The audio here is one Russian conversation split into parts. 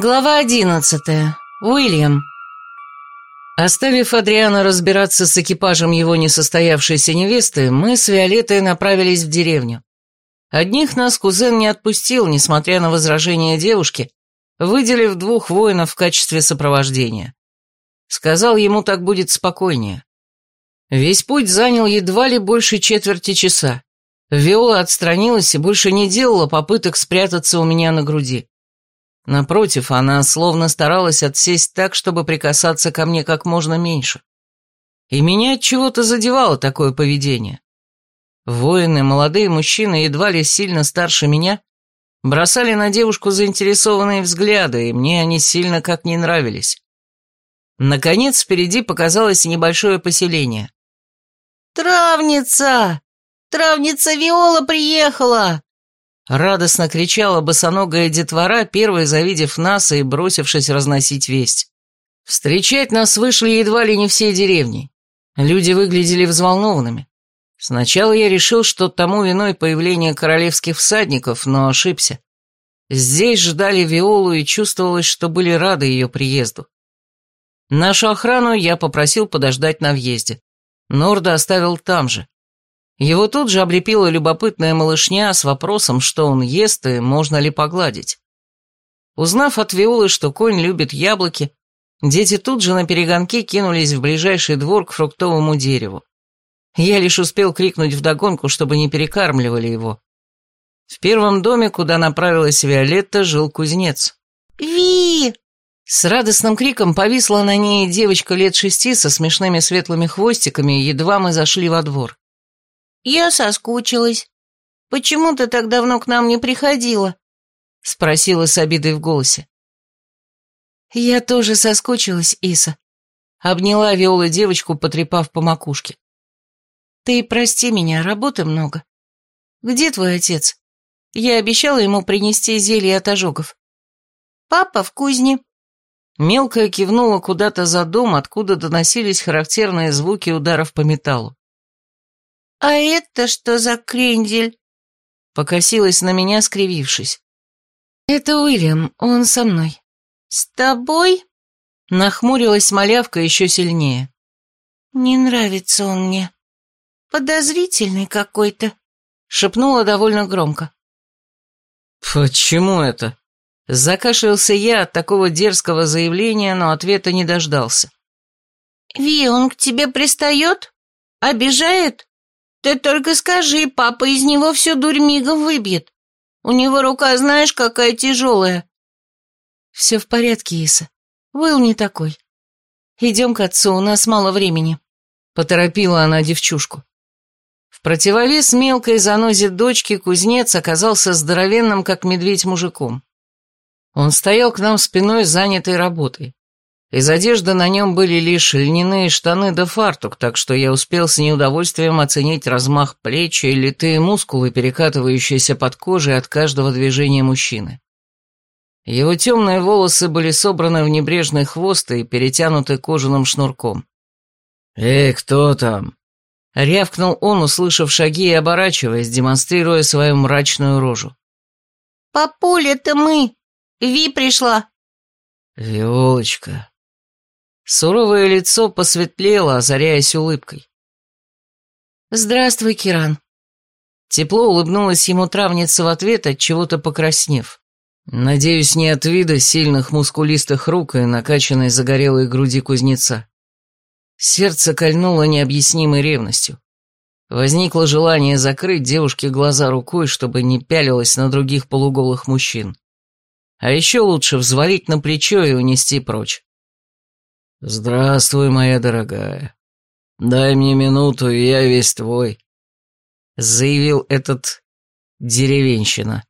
Глава одиннадцатая. Уильям. Оставив Адриана разбираться с экипажем его несостоявшейся невесты, мы с Виолеттой направились в деревню. Одних нас кузен не отпустил, несмотря на возражения девушки, выделив двух воинов в качестве сопровождения. Сказал, ему так будет спокойнее. Весь путь занял едва ли больше четверти часа. Виола отстранилась и больше не делала попыток спрятаться у меня на груди. Напротив, она словно старалась отсесть так, чтобы прикасаться ко мне как можно меньше. И меня от чего-то задевало такое поведение. Воины, молодые мужчины, едва ли сильно старше меня, бросали на девушку заинтересованные взгляды, и мне они сильно как не нравились. Наконец, впереди показалось небольшое поселение. «Травница! Травница Виола приехала!» Радостно кричала босоногая детвора, первой завидев нас и бросившись разносить весть. Встречать нас вышли едва ли не все деревни. Люди выглядели взволнованными. Сначала я решил, что тому виной появление королевских всадников, но ошибся. Здесь ждали Виолу и чувствовалось, что были рады ее приезду. Нашу охрану я попросил подождать на въезде. Норда оставил там же. Его тут же облепила любопытная малышня с вопросом, что он ест и можно ли погладить. Узнав от Виолы, что конь любит яблоки, дети тут же на перегонки кинулись в ближайший двор к фруктовому дереву. Я лишь успел крикнуть вдогонку, чтобы не перекармливали его. В первом доме, куда направилась Виолетта, жил кузнец. «Ви!» С радостным криком повисла на ней девочка лет шести со смешными светлыми хвостиками, едва мы зашли во двор. «Я соскучилась. Почему ты так давно к нам не приходила?» — спросила с обидой в голосе. «Я тоже соскучилась, Иса», — обняла Виола девочку, потрепав по макушке. «Ты прости меня, работы много. Где твой отец? Я обещала ему принести зелье от ожогов». «Папа в кузне». Мелкая кивнула куда-то за дом, откуда доносились характерные звуки ударов по металлу. «А это что за крендель?» Покосилась на меня, скривившись. «Это Уильям, он со мной». «С тобой?» Нахмурилась малявка еще сильнее. «Не нравится он мне. Подозрительный какой-то», — шепнула довольно громко. «Почему это?» Закашлялся я от такого дерзкого заявления, но ответа не дождался. «Ви, он к тебе пристает? Обижает?» Ты только скажи, папа из него всю дурь мигом выбьет. У него рука знаешь, какая тяжелая. Все в порядке, Иса. Уилл не такой. Идем к отцу, у нас мало времени. Поторопила она девчушку. В противовес мелкой занозе дочки кузнец оказался здоровенным, как медведь, мужиком. Он стоял к нам спиной, занятой работой. Из одежды на нем были лишь льняные штаны да фартук, так что я успел с неудовольствием оценить размах плеч и литые мускулы, перекатывающиеся под кожей от каждого движения мужчины. Его темные волосы были собраны в небрежный хвост и перетянуты кожаным шнурком. «Эй, кто там?» — рявкнул он, услышав шаги и оборачиваясь, демонстрируя свою мрачную рожу. «Папуль, это мы! Ви пришла!» «Виолочка, Суровое лицо посветлело, озаряясь улыбкой. «Здравствуй, Киран». Тепло улыбнулась ему травница в ответ, от чего-то покраснев. Надеюсь, не от вида сильных мускулистых рук и накачанной загорелой груди кузнеца. Сердце кольнуло необъяснимой ревностью. Возникло желание закрыть девушке глаза рукой, чтобы не пялилась на других полуголых мужчин. А еще лучше взвалить на плечо и унести прочь. «Здравствуй, моя дорогая. Дай мне минуту, и я весь твой», — заявил этот деревенщина.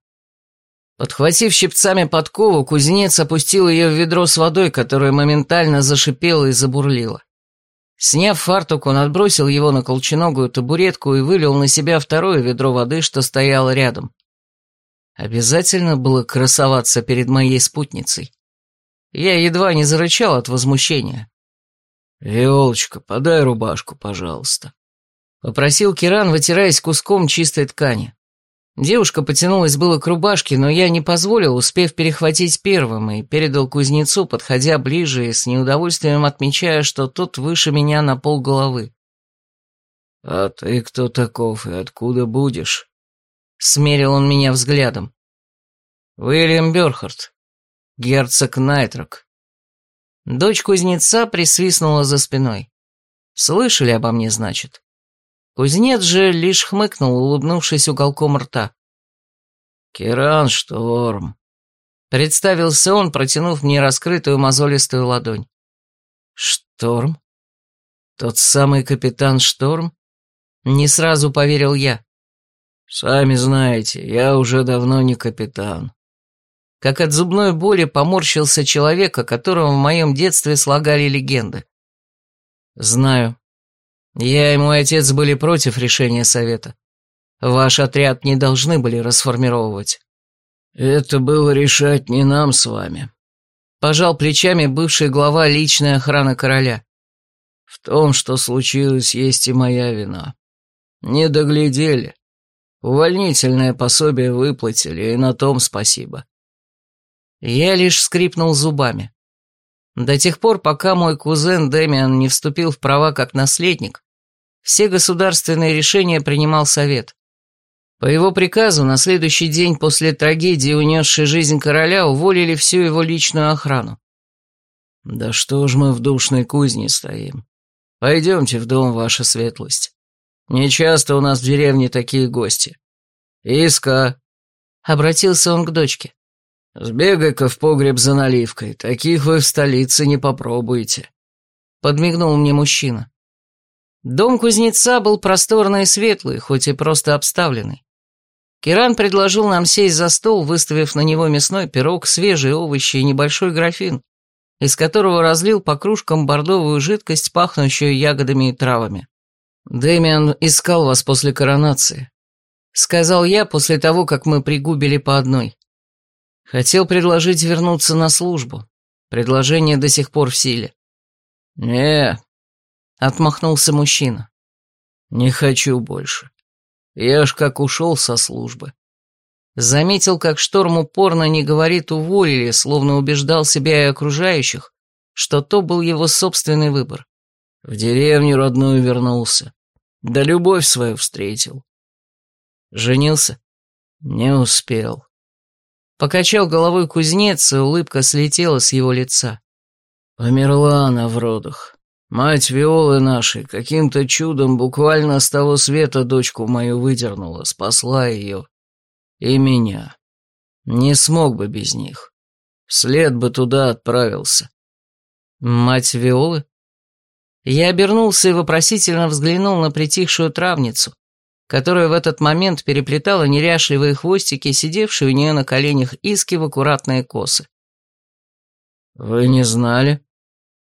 Подхватив щипцами подкову, кузнец опустил ее в ведро с водой, которое моментально зашипело и забурлило. Сняв фартук, он отбросил его на колченогую табуретку и вылил на себя второе ведро воды, что стояло рядом. Обязательно было красоваться перед моей спутницей. Я едва не зарычал от возмущения. «Виолочка, подай рубашку, пожалуйста», — попросил Киран, вытираясь куском чистой ткани. Девушка потянулась было к рубашке, но я не позволил, успев перехватить первым, и передал кузнецу, подходя ближе и с неудовольствием отмечая, что тот выше меня на пол головы. «А ты кто таков и откуда будешь?» Смерил он меня взглядом. «Уильям Бёрхард, герцог Найтрок». Дочь кузнеца присвистнула за спиной. «Слышали обо мне, значит?» Кузнец же лишь хмыкнул, улыбнувшись уголком рта. «Киран Шторм», — представился он, протянув мне раскрытую мозолистую ладонь. «Шторм? Тот самый капитан Шторм?» Не сразу поверил я. «Сами знаете, я уже давно не капитан». Как от зубной боли поморщился человек, о котором в моем детстве слагали легенды. «Знаю», я и мой отец были против решения совета. Ваш отряд не должны были расформировывать. Это было решать не нам с вами. Пожал плечами бывший глава личной охраны короля. В том, что случилось, есть и моя вина. Не доглядели. Увольнительное пособие выплатили, и на том спасибо. Я лишь скрипнул зубами. До тех пор, пока мой кузен Дэмиан не вступил в права как наследник, все государственные решения принимал Совет. По его приказу на следующий день после трагедии, унесшей жизнь короля, уволили всю его личную охрану. «Да что ж мы в душной кузне стоим? Пойдемте в дом, ваша светлость. Не часто у нас в деревне такие гости. Иска!» Обратился он к дочке. «Сбегай-ка в погреб за наливкой, таких вы в столице не попробуете». Подмигнул мне мужчина. Дом кузнеца был просторный и светлый, хоть и просто обставленный. Киран предложил нам сесть за стол, выставив на него мясной пирог, свежие овощи и небольшой графин, из которого разлил по кружкам бордовую жидкость, пахнущую ягодами и травами. «Дэмиан искал вас после коронации», — сказал я после того, как мы пригубили по одной. Хотел предложить вернуться на службу. Предложение до сих пор в силе. «Не, Отмахнулся мужчина. Не хочу больше. Я ж как ушел со службы. Заметил, как Шторм упорно не говорит «уволили», словно убеждал себя и окружающих, что то был его собственный выбор. В деревню родную вернулся. Да любовь свою встретил. Женился? Не успел. Покачал головой кузнец, и улыбка слетела с его лица. Померла она в родах. Мать Виолы нашей каким-то чудом буквально с того света дочку мою выдернула, спасла ее. И меня. Не смог бы без них. Вслед бы туда отправился. Мать Виолы? Я обернулся и вопросительно взглянул на притихшую травницу, которая в этот момент переплетала неряшливые хвостики, сидевшие у нее на коленях иски в аккуратные косы. «Вы не знали?»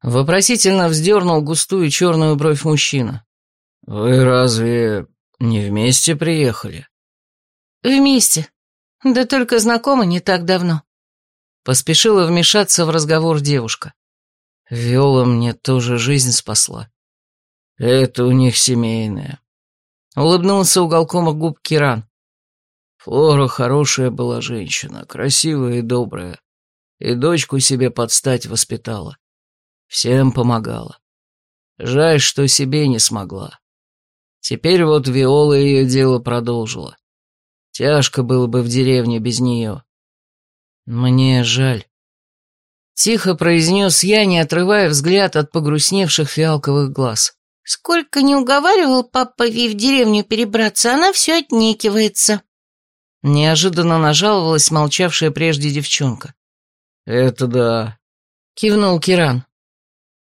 Вопросительно вздернул густую черную бровь мужчина. «Вы разве не вместе приехали?» «Вместе. Да только знакомы не так давно». Поспешила вмешаться в разговор девушка. Виола мне тоже жизнь спасла. Это у них семейное. Улыбнулся уголком губ Киран. Флора хорошая была женщина, красивая и добрая. И дочку себе подстать воспитала. Всем помогала. Жаль, что себе не смогла. Теперь вот Виола ее дело продолжила. Тяжко было бы в деревне без нее. Мне жаль. Тихо произнес я, не отрывая взгляд от погрустневших фиалковых глаз. Сколько не уговаривал папа Ви в деревню перебраться, она все отнекивается. Неожиданно нажаловалась молчавшая прежде девчонка. «Это да», — кивнул Киран.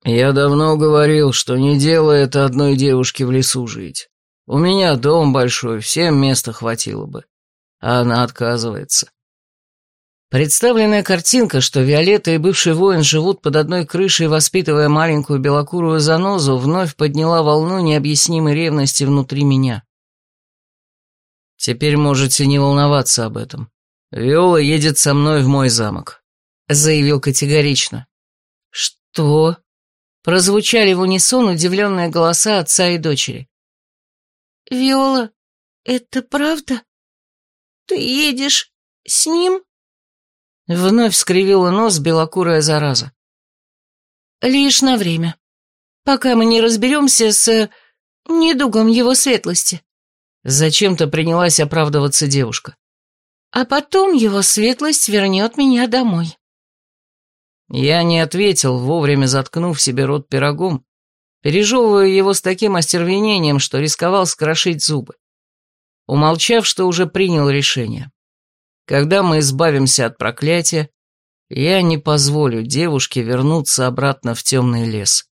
«Я давно говорил, что не дело это одной девушке в лесу жить. У меня дом большой, всем места хватило бы. А она отказывается». Представленная картинка, что Виолетта и бывший воин живут под одной крышей, воспитывая маленькую белокурую занозу, вновь подняла волну необъяснимой ревности внутри меня. «Теперь можете не волноваться об этом. Виола едет со мной в мой замок», — заявил категорично. «Что?» Прозвучали в унисон удивленные голоса отца и дочери. «Виола, это правда?» Ты едешь с ним?» Вновь скривила нос белокурая зараза. «Лишь на время. Пока мы не разберемся с недугом его светлости». Зачем-то принялась оправдываться девушка. «А потом его светлость вернет меня домой». Я не ответил, вовремя заткнув себе рот пирогом, пережевывая его с таким остервенением, что рисковал скрошить зубы. Умолчав, что уже принял решение. Когда мы избавимся от проклятия, я не позволю девушке вернуться обратно в темный лес.